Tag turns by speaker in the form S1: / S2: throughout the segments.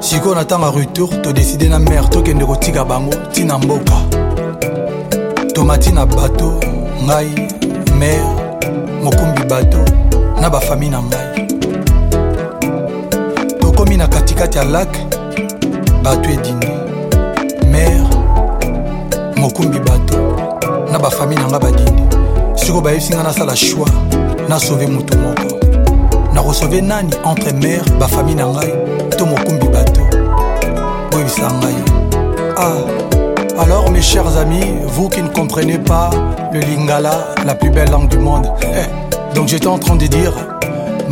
S1: sikoyo na ntango ya retour todeside na mare tokende kotika bango ntina mboka tomati na bato ngai mare mokumbi bato na bafami na ngai tokomi na katikati ya lake bato edindi mare mokumbi bato na bafamile na ngai badindi siko bayebisi ngai nasala choix nasauve motu moko nakosauve nani entre mare bafamile na ngai to mokumbi bato boyebisa ngai ah. alors mes chers amis vous qui ne comprenez pas le lingala la plus belle langue du monde eh. donc j'étais en train de dire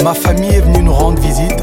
S1: ma famille est venue nous rendre visite